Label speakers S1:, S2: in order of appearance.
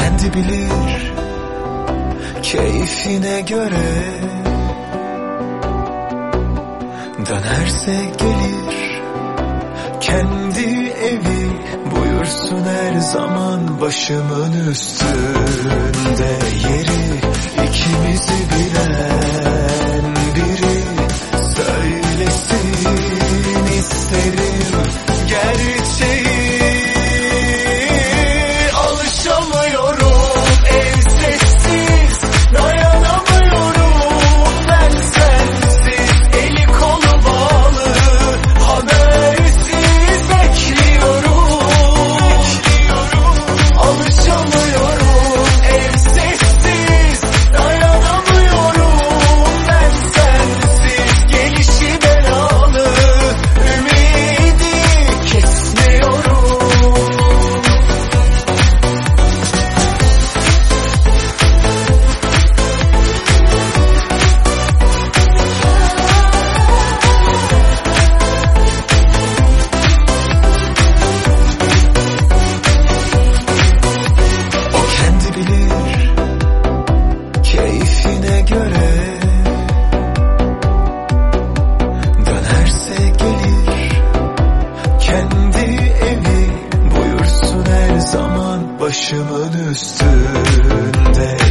S1: Kendi bilir keyfine göre. Dönerse gelir kendi evi Buyursun her zaman başımın üstünde. başımın üstünde.